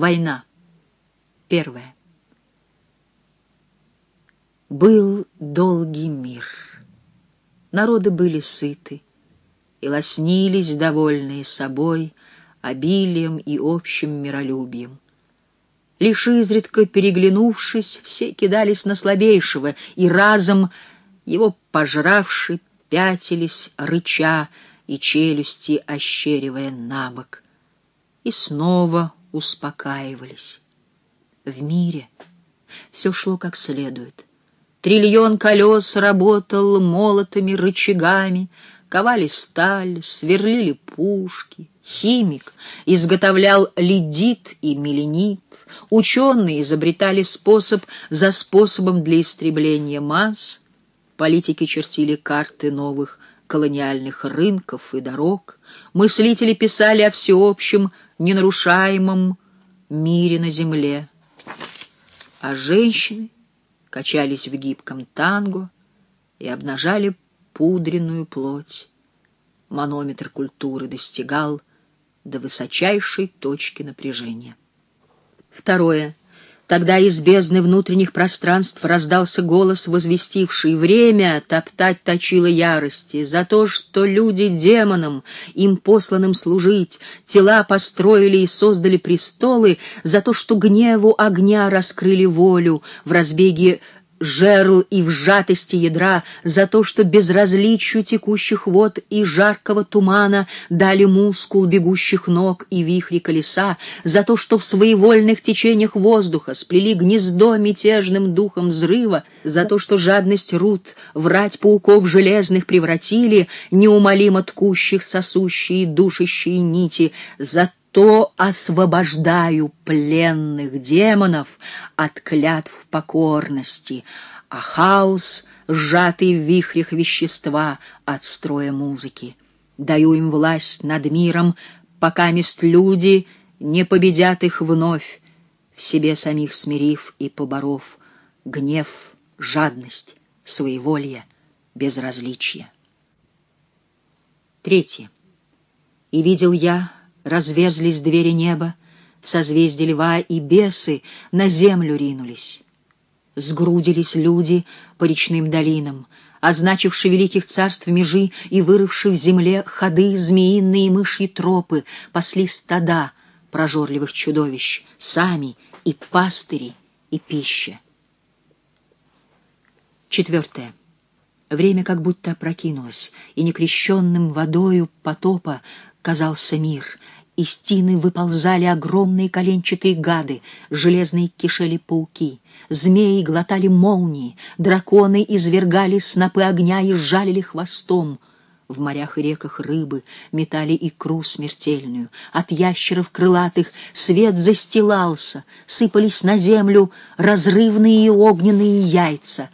Война. Первое. Был долгий мир. Народы были сыты и лоснились, довольные собой, обилием и общим миролюбием. Лишь изредка переглянувшись, все кидались на слабейшего, и разом его пожравши пятились, рыча и челюсти ощеривая на бок, и снова успокаивались. В мире все шло как следует. Триллион колес работал молотами, рычагами, ковали сталь, сверлили пушки. Химик изготовлял лидит и меленит. Ученые изобретали способ за способом для истребления масс. Политики чертили карты новых колониальных рынков и дорог. Мыслители писали о всеобщем, ненарушаемом мире на земле. А женщины качались в гибком танго и обнажали пудренную плоть. Манометр культуры достигал до высочайшей точки напряжения. Второе. Тогда из бездны внутренних пространств раздался голос, возвестивший «Время топтать точило ярости за то, что люди демонам, им посланным служить, тела построили и создали престолы, за то, что гневу огня раскрыли волю в разбеге жерл и в сжатости ядра, за то, что безразличию текущих вод и жаркого тумана дали мускул бегущих ног и вихри колеса, за то, что в своевольных течениях воздуха сплели гнездо мятежным духом взрыва, за то, что жадность руд врать пауков железных превратили, неумолимо ткущих сосущие душащие нити, за то освобождаю пленных демонов от клятв покорности, а хаос, сжатый в вихрях вещества от строя музыки. Даю им власть над миром, пока мест люди не победят их вновь, в себе самих смирив и поборов гнев, жадность, своеволье, безразличие. Третье. И видел я, Разверзлись двери неба, созвездия льва и бесы на землю ринулись. Сгрудились люди по речным долинам, означивши великих царств межи и вырывши в земле ходы змеиные и мышьи тропы, пасли стада прожорливых чудовищ, сами и пастыри, и пища. Четвертое. Время как будто опрокинулось, и некрещенным водою потопа казался мир. Из тины выползали огромные коленчатые гады, железные кишели пауки, змеи глотали молнии, драконы извергали снопы огня и жалили хвостом. В морях и реках рыбы метали икру смертельную. От ящеров крылатых свет застилался, сыпались на землю разрывные и огненные яйца,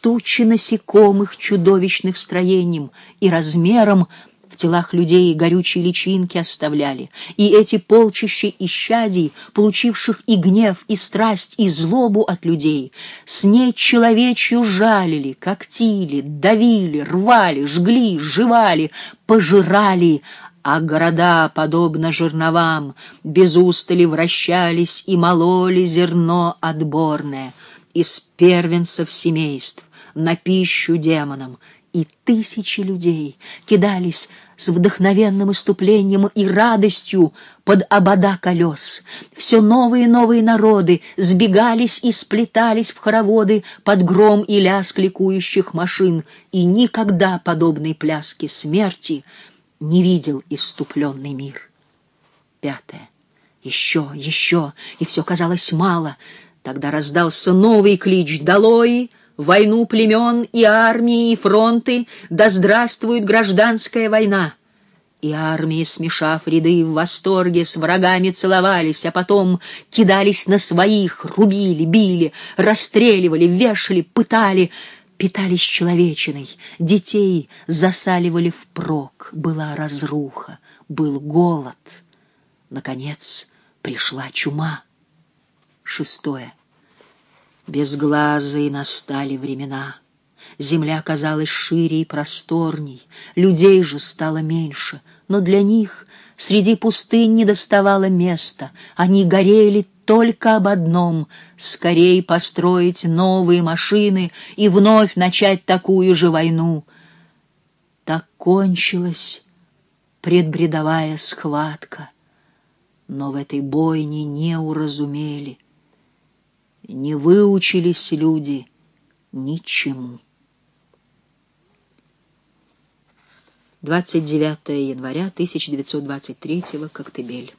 тучи насекомых чудовищных строением и размером — телах людей горючие личинки оставляли, и эти полчища исчадий, получивших и гнев, и страсть, и злобу от людей, с ней человечью жалили, когтили, давили, рвали, жгли, жевали, пожирали, а города, подобно жерновам, без устали вращались и мололи зерно отборное из первенцев семейств на пищу демонам, и тысячи людей кидались с вдохновенным иступлением и радостью под обода колес. Все новые и новые народы сбегались и сплетались в хороводы под гром и лязг ликующих машин, и никогда подобной пляски смерти не видел иступленный мир. Пятое. Еще, еще, и все казалось мало. Тогда раздался новый клич «Долой!» Войну племен и армии, и фронты, да здравствует гражданская война. И армии, смешав ряды в восторге, с врагами целовались, а потом кидались на своих, рубили, били, расстреливали, вешали, пытали, питались человечиной, детей засаливали впрок, была разруха, был голод. Наконец пришла чума. Шестое. Безглазые настали времена. Земля казалась шире и просторней, людей же стало меньше, но для них среди пустынь не доставало места, они горели только об одном — скорей построить новые машины и вновь начать такую же войну. Так кончилась предбредовая схватка, но в этой бойне не уразумели, не выучились люди ничему. 29 января 1923 Коктебель